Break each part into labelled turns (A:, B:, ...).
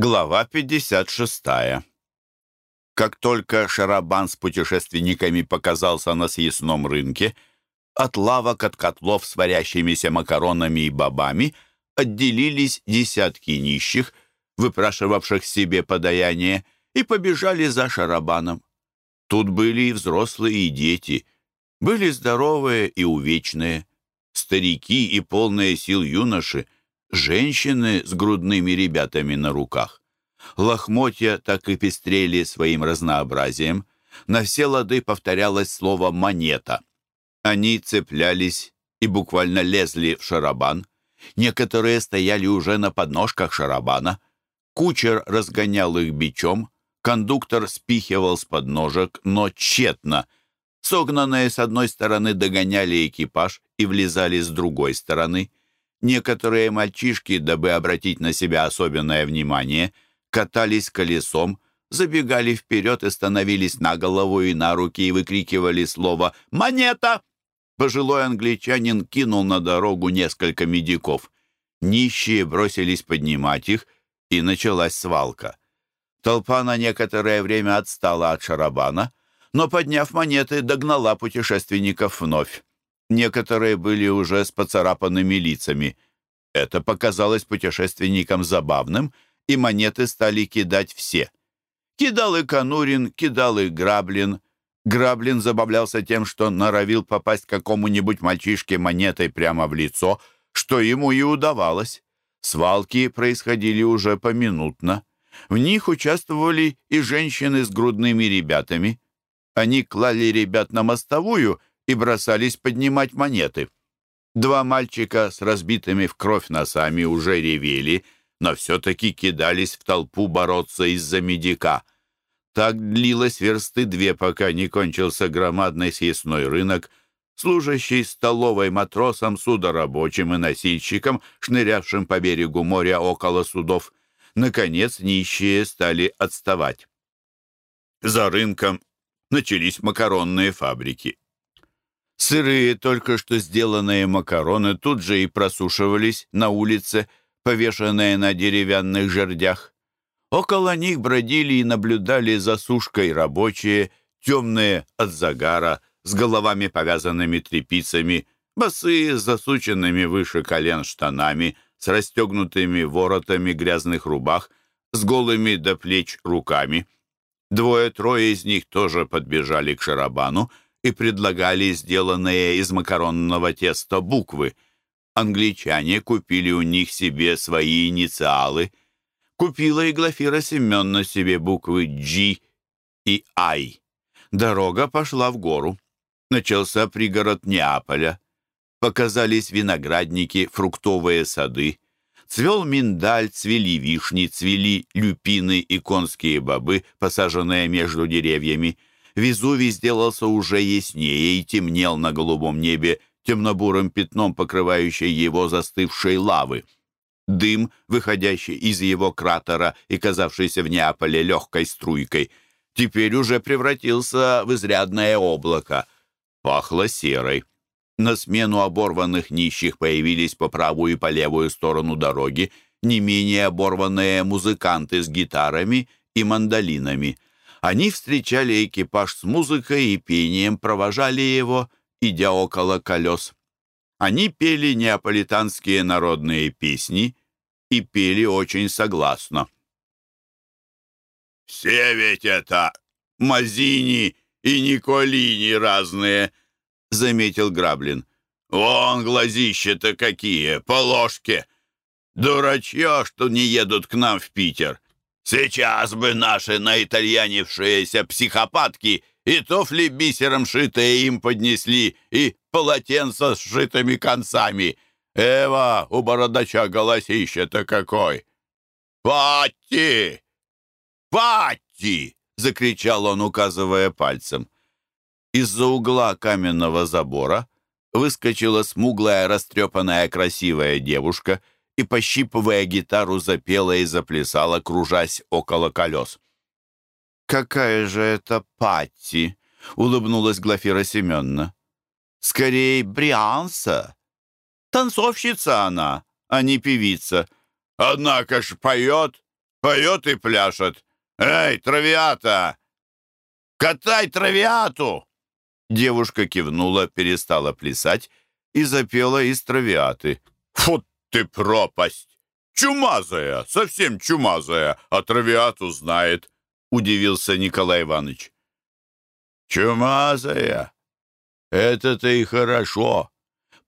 A: Глава 56. Как только шарабан с путешественниками показался на съестном рынке, от лавок от котлов с варящимися макаронами и бобами отделились десятки нищих, выпрашивавших себе подаяние, и побежали за шарабаном. Тут были и взрослые, и дети, были здоровые и увечные, старики и полные сил юноши — женщины с грудными ребятами на руках. Лохмотья так и пестрели своим разнообразием. На все лады повторялось слово «монета». Они цеплялись и буквально лезли в шарабан. Некоторые стояли уже на подножках шарабана. Кучер разгонял их бичом, кондуктор спихивал с подножек, но тщетно. Согнанные с одной стороны догоняли экипаж и влезали с другой стороны. Некоторые мальчишки, дабы обратить на себя особенное внимание, катались колесом, забегали вперед и становились на голову и на руки и выкрикивали слово «Монета!». Пожилой англичанин кинул на дорогу несколько медиков. Нищие бросились поднимать их, и началась свалка. Толпа на некоторое время отстала от шарабана, но, подняв монеты, догнала путешественников вновь. Некоторые были уже с поцарапанными лицами. Это показалось путешественникам забавным, и монеты стали кидать все. Кидал и Конурин, кидал и Граблин. Граблин забавлялся тем, что норовил попасть какому-нибудь мальчишке монетой прямо в лицо, что ему и удавалось. Свалки происходили уже поминутно. В них участвовали и женщины с грудными ребятами. Они клали ребят на мостовую и бросались поднимать монеты. Два мальчика с разбитыми в кровь носами уже ревели, но все-таки кидались в толпу бороться из-за медика. Так длилось версты две, пока не кончился громадный съестной рынок, служащий столовой матросом, судорабочим и носильщиком, шнырявшим по берегу моря около судов. Наконец нищие стали отставать. За рынком начались макаронные фабрики. Сырые, только что сделанные макароны тут же и просушивались на улице, повешенные на деревянных жердях. Около них бродили и наблюдали за сушкой рабочие, темные от загара, с головами повязанными тряпицами, босые с засученными выше колен штанами, с расстегнутыми воротами грязных рубах, с голыми до плеч руками. Двое-трое из них тоже подбежали к шарабану, и предлагали сделанные из макаронного теста буквы. Англичане купили у них себе свои инициалы. Купила и Глафира Семеновна себе буквы «G» и «I». Дорога пошла в гору. Начался пригород Неаполя. Показались виноградники, фруктовые сады. Цвел миндаль, цвели вишни, цвели люпины и конские бобы, посаженные между деревьями. Везувий сделался уже яснее и темнел на голубом небе темно-бурым пятном, покрывающей его застывшей лавы. Дым, выходящий из его кратера и казавшийся в Неаполе легкой струйкой, теперь уже превратился в изрядное облако. Пахло серой. На смену оборванных нищих появились по правую и по левую сторону дороги не менее оборванные музыканты с гитарами и мандолинами — они встречали экипаж с музыкой и пением, провожали его, идя около колес. Они пели неаполитанские народные песни и пели очень согласно. «Все ведь это Мазини и Николини разные», — заметил Граблин. «Вон глазища-то какие, по ложке! Дурачье, что не едут к нам в Питер!» Сейчас бы наши наитальянившиеся психопатки и туфли бисером шитые им поднесли, и полотенца с сшитыми концами. Эва, у бородача голосище-то какой! «Патти! Патти!» — закричал он, указывая пальцем. Из-за угла каменного забора выскочила смуглая, растрепанная, красивая девушка — и, пощипывая гитару, запела и заплясала, кружась около колес. «Какая же это Патти!» — улыбнулась Глафира Семеновна. «Скорее, Брианса. Танцовщица она, а не певица. Однако ж поет, поет и пляшет. Эй, травиата! Катай травиату!» Девушка кивнула, перестала плясать и запела из травиаты. «Фу ты пропасть! Чумазая, совсем чумазая, а травиату знает!» — удивился Николай Иванович. «Чумазая? Это-то и хорошо.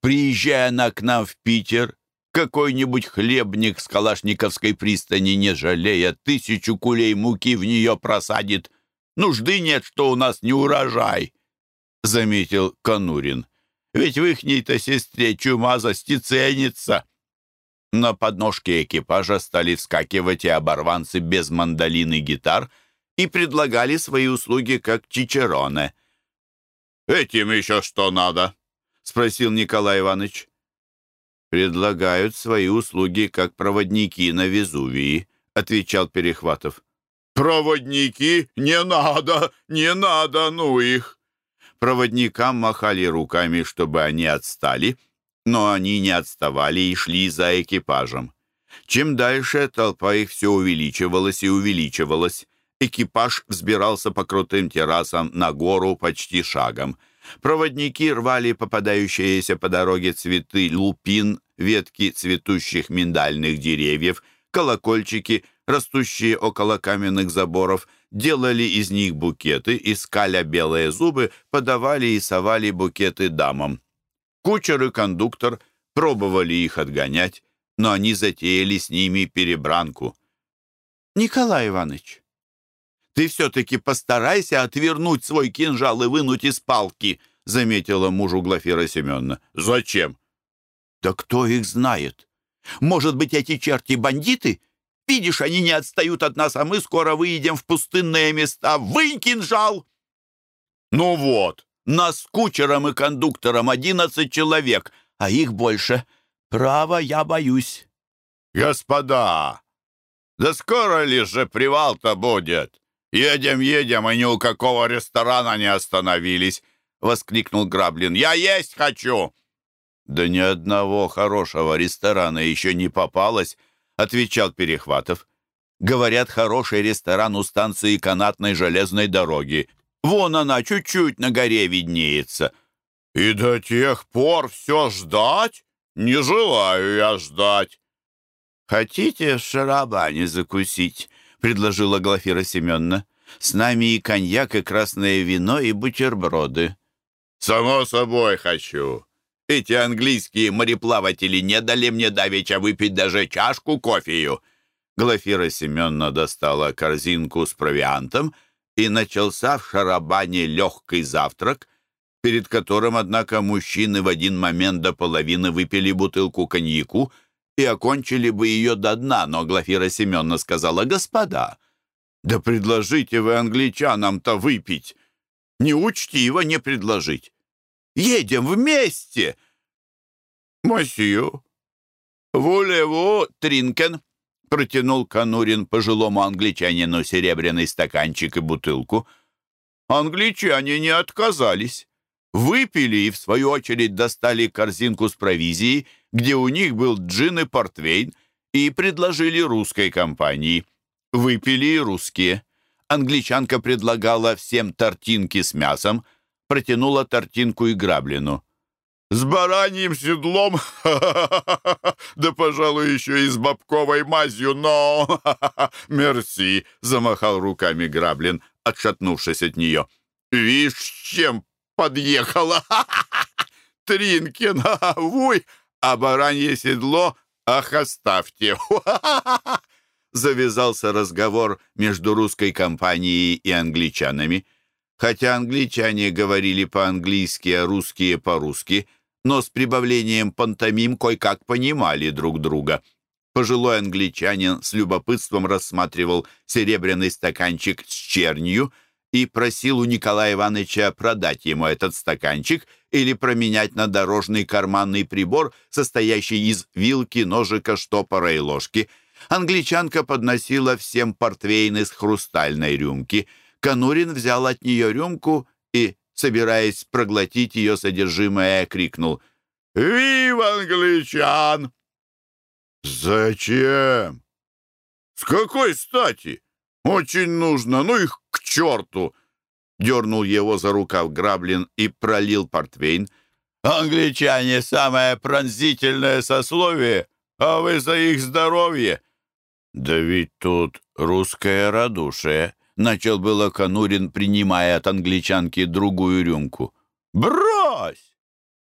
A: Приезжая она к нам в Питер, какой-нибудь хлебник с Калашниковской пристани, не жалея, тысячу кулей муки в нее просадит. Нужды нет, что у нас не урожай», — заметил Конурин. «Ведь в ихней-то сестре чумазости ценится». На подножке экипажа стали вскакивать и оборванцы без мандолин и гитар — и предлагали свои услуги как чичероне. «Этим еще что надо?» — спросил Николай Иванович. «Предлагают свои услуги как проводники на Везувии», — отвечал Перехватов. «Проводники? Не надо! Не надо! Ну их!» Проводникам махали руками, чтобы они отстали, но они не отставали и шли за экипажем. Чем дальше, толпа их все увеличивалась и увеличивалась. Экипаж взбирался по крутым террасам на гору почти шагом. Проводники рвали попадающиеся по дороге цветы лупин, ветки цветущих миндальных деревьев, колокольчики, растущие около каменных заборов, делали из них букеты и, скаля белые зубы, подавали и совали букеты дамам. Кучер и кондуктор пробовали их отгонять, но они затеяли с ними перебранку. «Николай Иванович, ты все-таки постарайся отвернуть свой кинжал и вынуть из палки», заметила мужу Глафира Семеновна. «Зачем?» «Да кто их знает? Может быть, эти черти бандиты? Видишь, они не отстают от нас, а мы скоро выйдем в пустынные места. Вынь кинжал!» «Ну вот, нас кучером и кондуктором одиннадцать человек, а их больше. Право, я боюсь». «Господа, да скоро ли же привал-то будет?» «Едем, едем, и ни у какого ресторана не остановились!» — воскликнул Граблин. «Я есть хочу!» «Да ни одного хорошего ресторана еще не попалось», — отвечал Перехватов. «Говорят, хороший ресторан у станции канатной железной дороги. Вон она, чуть-чуть на горе виднеется». «И до тех пор все ждать? Не желаю я ждать». «Хотите в шарабане закусить?» — предложила Глафира Семеновна. «С нами и коньяк, и красное вино, и бутерброды». «Само собой хочу. Эти английские мореплаватели не дали мне давеча выпить даже чашку кофею». Глафира Семеновна достала корзинку с провиантом, и начался в шарабане легкий завтрак, перед которым, однако, мужчины в один момент до половины выпили бутылку коньяку — и окончили бы ее до дна, но Глафира Семеновна сказала, «Господа, да предложите вы англичанам-то выпить. Не учтиво не предложить. Едем вместе!» «Мосью, вулеву, Тринкен!» Протянул Конурин пожилому англичанину серебряный стаканчик и бутылку. Англичане не отказались. Выпили и, в свою очередь, достали корзинку с провизией — где у них был джин и портвейн, и предложили русской компании. Выпили и русские. Англичанка предлагала всем тортинки с мясом, протянула тортинку и граблину. «С бараньим седлом, да, пожалуй, еще и с бабковой мазью, но...» «Мерси», — замахал руками граблин, отшатнувшись от нее. «Вишь, чем подъехала! Тринкин, вуй, а баранье седло, ах, оставьте!» Завязался разговор между русской компанией и англичанами. Хотя англичане говорили по-английски, а русские по-русски, но с прибавлением пантомим кое-как понимали друг друга. Пожилой англичанин с любопытством рассматривал серебряный стаканчик с чернью — и просил у Николая Ивановича продать ему этот стаканчик или променять на дорожный карманный прибор, состоящий из вилки, ножика, штопора и ложки. Англичанка подносила всем портвейн из хрустальной рюмки. Конурин взял от нее рюмку и, собираясь проглотить ее содержимое, крикнул «Вив, англичан!» «Зачем? С какой стати? Очень нужно, ну их к черту!» Дернул его за рукав Граблин и пролил портвейн. «Англичане — самое пронзительное сословие, а вы за их здоровье!» «Да ведь тут русское радушие», — начал было Конурин, принимая от англичанки другую рюмку. «Брось!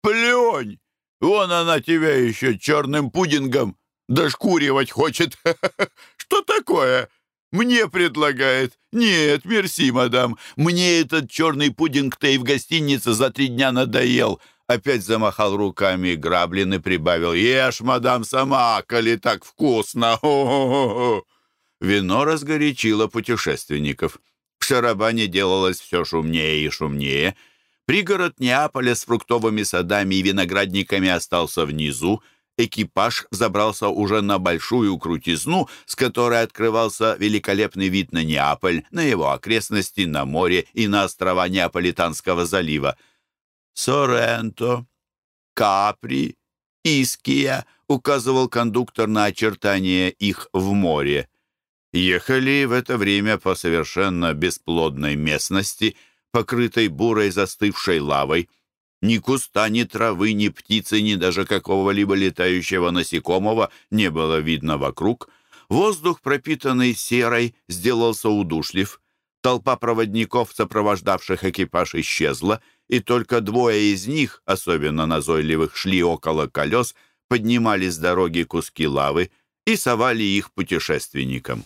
A: Плюнь! Вон она тебя еще черным пудингом дошкуривать хочет. Что такое? Мне предлагает. Нет, мерси, мадам. Мне этот черный пудинг-то и в гостинице за три дня надоел. Опять замахал руками Граблин и прибавил. Ешь, мадам, сама, коли так вкусно. Хо -хо -хо. Вино разгорячило путешественников. В Шарабане делалось все шумнее и шумнее. Пригород Неаполя с фруктовыми садами и виноградниками остался внизу, экипаж забрался уже на большую крутизну, с которой открывался великолепный вид на Неаполь, на его окрестности, на море и на острова Неаполитанского залива. «Соренто», «Капри», «Иския», указывал кондуктор на очертания их в море. Ехали в это время по совершенно бесплодной местности, покрытой бурой застывшей лавой. Ни куста, ни травы, ни птицы, ни даже какого-либо летающего насекомого не было видно вокруг. Воздух, пропитанный серой, сделался удушлив. Толпа проводников, сопровождавших экипаж, исчезла, и только двое из них, особенно назойливых, шли около колес, поднимали с дороги куски лавы и совали их путешественникам.